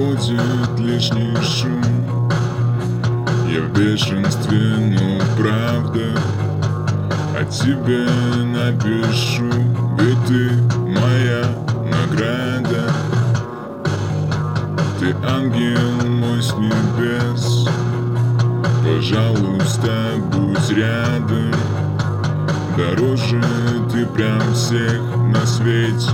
будет лишний шум. Я в бешенстве, но правда. О тебе напишу Ведь ты моя награда. Ты ангел мой с небес. Пожалуйста, будь рядом. Дороже ты прям всех на свете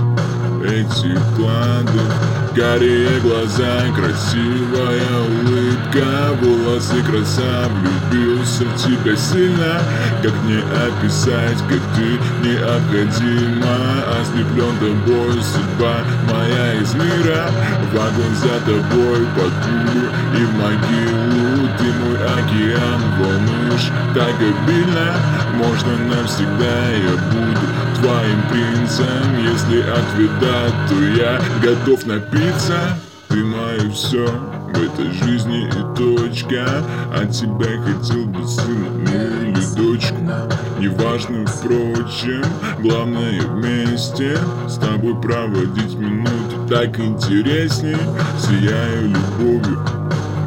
этих кладов Карие глаза, красивая улыбка. Волосы краса, влюбился в тебя сильно. Как не описать, как ты необходима. Ослеплен тобой, судьба моя из мира. Вагон за тобой под пулю и могилу. Ты мой океан, волнуешь так обильно. Можно навсегда я буду твоим принцем Если ответ да, то я готов напиться. Ты мое все в этой жизни и точка. От тебя хотел бы сына или дочку Неважно, впрочем, главное вместе С тобой проводить минуты. Так интересней Сияю любовью,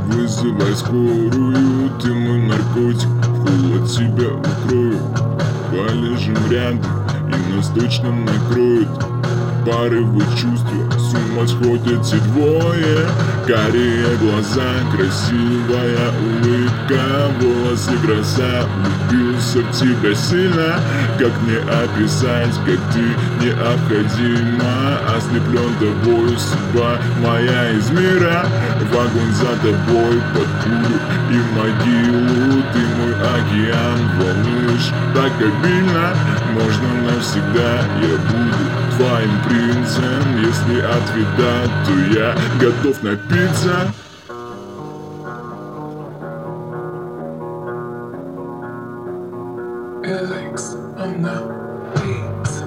вызывай скорую. Ты мой наркотик, в от тебя укрою. Полежим рядом и нас точно накроет Порывы чувства, с ума сходят эти двое Карие глаза, красивая улыбка Волосы краса, влюбился в тебя сильно. Как не описать, как ты необходима. Ослеплен тобой, судьба моя из мира. Вагон за тобой под пулю и могилу. Ты мой океан, волнуешь так обильно. Можно навсегда я буду твоим принцем. Если ответ да, то я готов напиться relax on the beats.